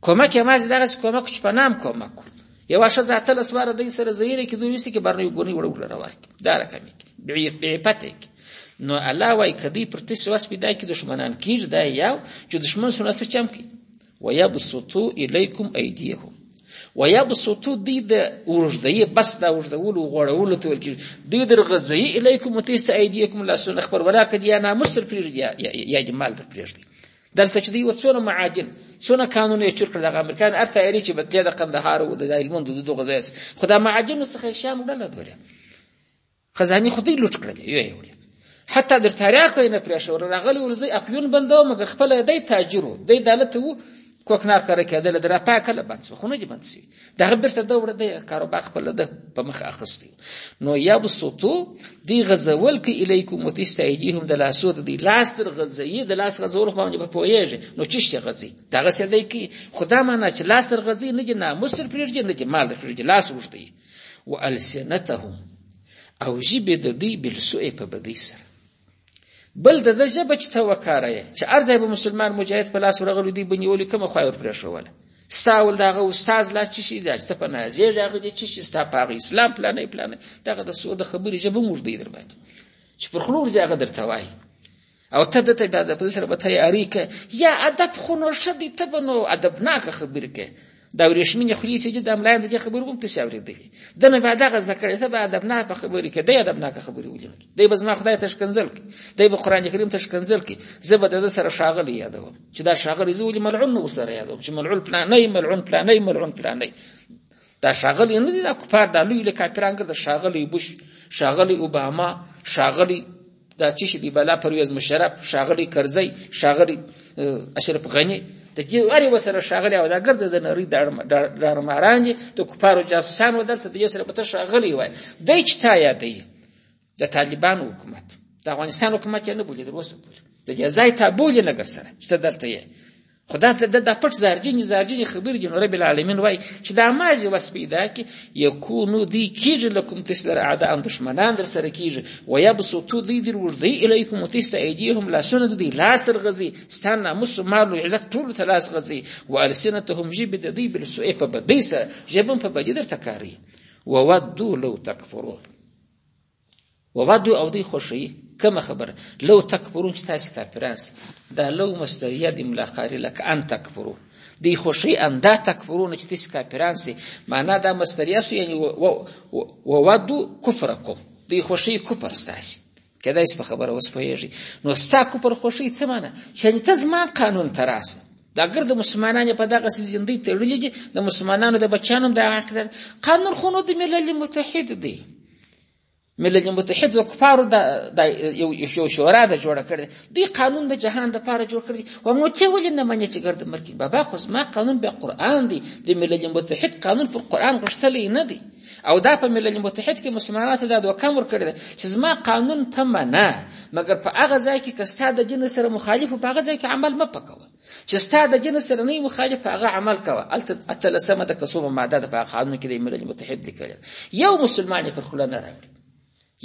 کمک یوازې دغسې کمک چې په نام کمک کړو یوه ښځه اتلس واره دی سره زیره کې دوی ویسته کې برنوي ګونی وړه وړه ورکړي دا رقم کې بعیپته کې نو الله وایي که دوی پر تاسې وس پیدا کړي دښمنان کېږي دا یو چې دښمن سره څه چم کړي ویبسطو الیکم ایدیهم ویبسطو دوی د اوږدوي بس دا اوږدولو غوړولو ته ویل کېږي دوی در غځوي الیکم تاسې ته ایدیکم لاسونه خپل ولا که دې یا ناموس در پرېږدي یا دې مال در پرېږدي دلته چې دوی څونه معادن څونه قانون یې چور کړ د امریکا نه ارته یې چې بتیا د قندهار او د هلمند د دغه ځای خو دا معادن څخه شام وړل دوره خزاني خو دوی لوټ کړل یو یو حتی در تاریخ یې نه پرې شو راغلی ورځي اپیون بندو مګر خپل دی تاجرو دی دالته وو کوکنار کار کېدل در پاکه لبنس خو نه دی بنسي دا هم بیرته د وړه دی کاروبار خپل ده په مخ اخستي نو یبسطو دی غزول کی الیکم وتیستا ایدیهم د لاسو د دی لاس تر غزی د لاس غزول خو باندې په پویږي نو چشته غزی دا غسه دی کی خدا معنا چې لاس تر غزی نه جنا مستر پرېږي نه جې مال د پرېږي لاس وشتي والسنتهم او جیب د دی بل سوء په بدی سره بل د ده ژبه چې ته وکاروې چې هر ځای به مسلمان مجاهد په لاس ورغلو دی به نیولي کومه خوا یې ورپرېښوله ستا ول د هغه استاد لا چې شي دا چې ته په نازېږې هغه دې چې شي ستا په هغه اسلام پلانی پلانی دغه د سو د خبرې ژبه موږ به یې در باندې چې پر خوله ورځي هغه درته وایي او ته دته بیا د سره به تیاری که یا ادب خو نو ښه دی ته به نو ادبناکه خبرې کوې دا ورېښمینې خولې چې دي دا ملایان د دې خبرې هم تسې اورېدلې ده نه به دغه زده کړې ته به ادبناکه خبرې کوي دی ادبناکه خبرې ولې نه کوي دی به زما خدای ته ښکنځل کوي دی به قرآن کریم ته ښکنځل کوي زه به د ده سره ښاغلی یادوم چې دا ښاغلی زه ولې ملعون ورسره یادوم چې ملعون پلانی ملعون پلانی ملعون پلانی دا ښاغلی نه دی دا کفار دا لوی له کاپیران ګرځه ښاغلی بوش ښاغلی اوباما ښاغلی دا چی شي دی بلا پرویز مشرف شاغلی کرزی شاغلی اشرف غنی ته کی وری وسره شاغلی او دا ګرد د نری دار ماران دي ته کوپارو جاسوسان ودلته د یسره به ته شاغلی وای دای چې تا یادې د طالبان حکومت د افغانستان حکومت نه بولی در وسه بولی د ځای ته بولی نه ګر سره چې دلته یې خدا ته د پټ زارجنې زارجنې خبرې دي نو رب العالمین وایي چې دا مازې وس پیدا کې یکونو دی کیږي لکم تاسو در اعداء دشمنان در سره کیږي و یبسطو دی در ورځي الیکم تاسو ایدیهم لاسونه دی لاس تر غزي ستان ناموس مال او عزت ټول ته لاس غزي و السنتهم جب د دی بل سوء په بدی سره جبم په بدی در تکاری وودو لو تکفرون وودو او دوی خوښوي کومه خبره لو تکفرون چې تاسې کافران سي دا لو مصدریه د ملاقاري لکه ان تکفرو دوی خوښوي ان دا تکفرون چې تاسې کافران سي معنا دا مصدریه سو یعنی وودو کفرکم دوی خوښوي کفر ستاسې کېدای سي په خبره اوس پوهېږي نو ستا کفر خوښوي څه معنا چې یعنی ته زما قانون ته راسه دا ګر د مسلمانانو په دغه سي زندۍ تړلې دي د مسلمانانو د بچیانو د عقیده قانون خو نو د ملل متحد دی ملل متحد د کفارو د یو شورا د جوړ کړی دوی قانون د جهان د پاره جوړ کړی و مو ته ولې نه منې چې ګرد مرکین بابا خو زما قانون به قران دی د ملل متحد قانون پر قران غشتلې نه دی او دا په ملل متحد کې مسلمانانو ته دا دوه کم ور کړی چې زما قانون ته منه مګر په هغه ځای کې کستا د دین سره مخالف په هغه ځای کې عمل مپکوه چې ستا د دین سره نه مخالف هغه عمل کوه الته اتلسمه د کڅومه ماده د په قانون کې د ملل متحد لیکل یو مسلمان پر خله نه راغلی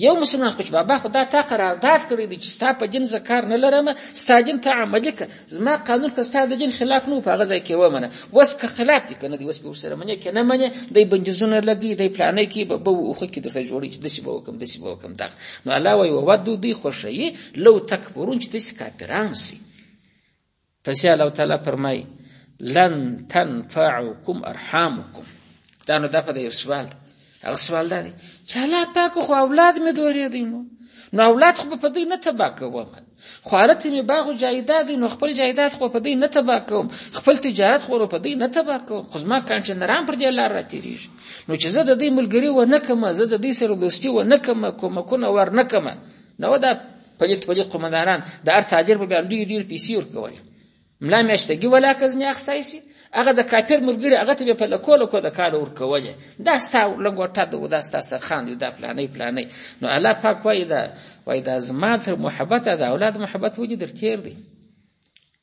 یو مسلمان خوش بابا خدا تا قرارداد کړی دی چې ستا په دین زکار نه لرم ستا دین ته عملی که زما قانون که ستا د دین خلاف نه په هغه ځای کې ومنه وس که خلاف دی کنه دی وس په سره منې کې نه منې د بندیزونه لګي د پلانې کې به به خو کې درته جوړی چې دسی به وکم دسی به وکم دا نو الله وی ودو دی خوشی لو تکبرون چې دسی کافران سي پسې الله تعالی فرمایي لن تنفعکم ارحامکم دا نو دا په یو سوال ده هغه سوال دا دی چې الله پاک خو اولاد مې دورې دی نو نو اولاد خو په دې نه تبا کوم خو حالت مې باغ او جایداد نو خپل جایداد خو په دې نه تبا کوم خپل تجارت خو په دې نه تبا کوم خو ما کان چې نرام پر دې لار راتېریږي نو چې زه د دې ملګری و نه کوم زه د دې سره دوستي و نه کوم کوم کو نه ور نه کوم نو دا پلیت پلیت قومندانان د هر تاجر به بیا ډېرې ډېرې پیسې ورکولې ملا میاشتګي ولاکه ځینې اخیستی شي هغه د کافر ملګري هغه ته به په لکو لکو د کار ورکولې دا ستا لنګوټه ده دا ستا سرخان دی دا پلانې پلانې نو الله پاک وایي دا وایي دا زما تر محبته د اولاد محبت ولې در تېر دی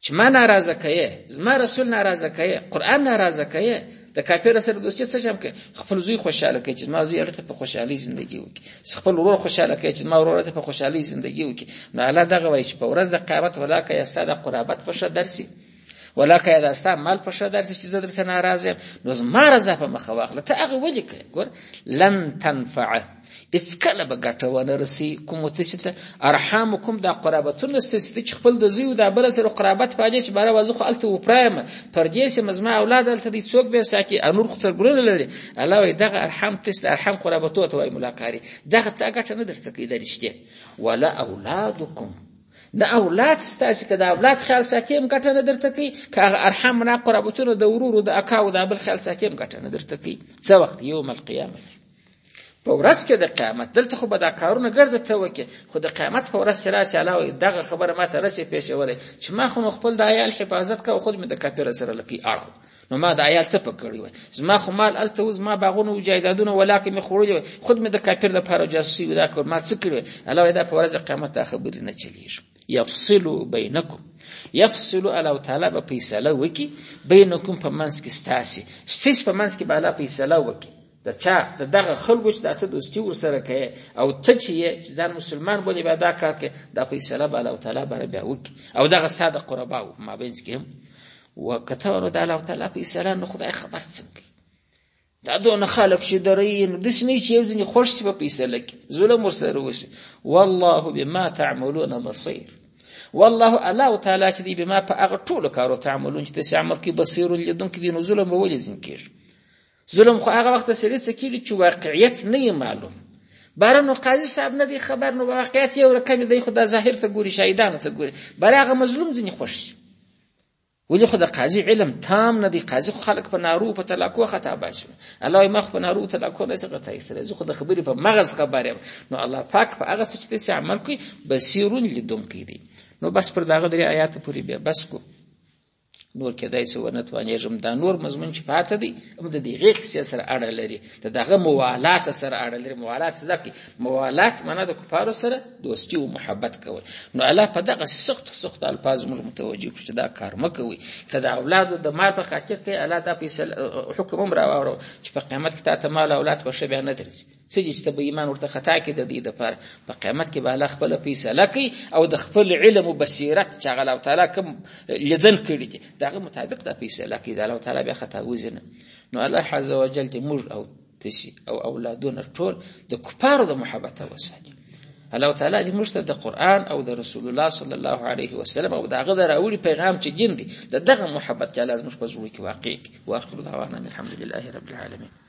چې ما ناراضه کوي زما رسول ناراضه کوي قران ناراضه کوي د کافر سره دوستي څه چم کوي خپل زوی خوشاله کوي چې ما زوی هغه ته په خوشحالي ژوندۍ وکړي خپل ورور خوشاله کوي چې ما ورور ته په خوشحالي ژوندۍ وکړي نو الله دغه وایي چې په ورځ د قیامت ولاکه یا ساده قرابت په شه درسي ولاکه یا داستا مال په شه درسي چې زه در سره ناراضه نو زما رضا په مخه واخله ته هغه ولي کوي ګور لن تنفعه هیڅکله به ګټه ونه رسي کوم تاسو ته ارحام کوم دا قرابتونه ستاسو چې خپل د زوی او د بل سره قرابت پاجې چې بار وازه خو الته وپرایم پر دې سم زما اولاد الته دي څوک به ساتي انور خو تر ګرونه لري الله وي دغه ارحام تاسو ارحام قرابتو ته وای ملاقاري دغه تا ګټه نه درته کیدل رښتیا ولا اولادکم د اولاد ستاسو که د اولاد خیال ساتي هم ګټه نه درته کوي که هغه ارحام نه قرابتونه د ورورو د اکاو د بل خیال ساتي هم ګټه نه درته کوي څه وخت یوم القیامه په ورځ کې د قیامت دلته خو به دا کارونه ګرده ته وکې خو د قیامت په ورځ چې راشي الله وایي دغه خبره ما ته رسې پېښولی چې ما خو نو خپل د عیال حفاظت کوه خود مې د کافر سره لکۍ اړو نو ما د عیال څه په کړي وای زما خو مال هلته و زما باغونه و جایدادونه ولاکې مې خوړلي وای خود مې د کافر لپاره جاسوسي وي دا کار ما څه کړي وای الله وایي دا په ورځ قیامت دا خبرې نه چلېږي یفصل بینکم یفصل الله تعالی به فیصله وکړي بینکم په منځ کې ستاسې ستاسې په منځ کې به الله فیصله وکړي د چا د دغه خلکو چې د ته دوستي ورسره کوي او ته چې یې چې ځان مسلمان بولې بیا دا کار کوي دا فیصله به الله تعالی بره بیا وکړي او دغه ستا د قرباو په مابینځ کې هم وکته ورو د الله تعالی فیصله نو خدای خبر څنګه دا دونه خلک چې درې نو داسې نه چې یو ځینې خوښ شي په فیصله کې ظلم ورسره وشي والله بما تعملون بصیر والله الله تعالی چې دی بما په هغه ټولو کارو تعملون چې تاسو عمل کې بصیر لیدونکي دي نو ظلم به ولې ځین کېږي ظلم خو هغه وخت سړي څه کېږي چې واقعیت نه یې معلوم باره نو قاضي صاحب نه دی خبر نو واقعیت یو رقم دی خو دا ظاهر ته ګوري شاهدانو ته ګوري بله هغه مظلوم ځینې خوښ شي ولې خو د قاضي علم تام نه دی قاضي خو خلک په نارو په طلاقو خطا باسي الله یې ما خو په نارو طلاقو نه څه غطا ایستلی زه خو د خبرې په مغز خبر یم نو الله پاک په هغه څه چې دی څه عمل کوي بصیرون لیدونکی دی نو بس پر دغه درې آیاتو پورې بیا بس کو نور کېدای سي ونه توانېږم دا نور مضمون چې پاته دی هم د دغې قصې سره اړه لري د دغه موالات سره اړه لري موالات څه کړي موالات معنا د کفارو سره دوستي او محبت کول نو الله په دغه سخت سخت الفاظ موږ متوجه کړو چې دا کار مه کوئ که د اولادو د مال په خاطر کوي الله دا فیصله حکم هم راوړو چې په قیامت کې تا ته مال اولاد په ښه بیا نه درځي څه دي چې ته به ایمان ورته خطا کې د دې دپاره په قیامت کې به الله خپله فیصله کوي او د خپل علم و بصیرت چې هغه الله تعالی کوم لیدن کړي دي د هغه مطابق دا فیصله کوي د الله تعالی بیا خطا وزنه نو الله عز وجل دې موږ او تسی او اولادونه ټول د کفارو د محبت وساتي الله تعالی دې موږ ته د قران او د رسول الله صلی الله علیه وسلم او دغه دراوړي پیغام چې جن دي دغه محبت چې الله زموږ په زړه کې واقع واخر دعوانا الحمد لله رب العالمین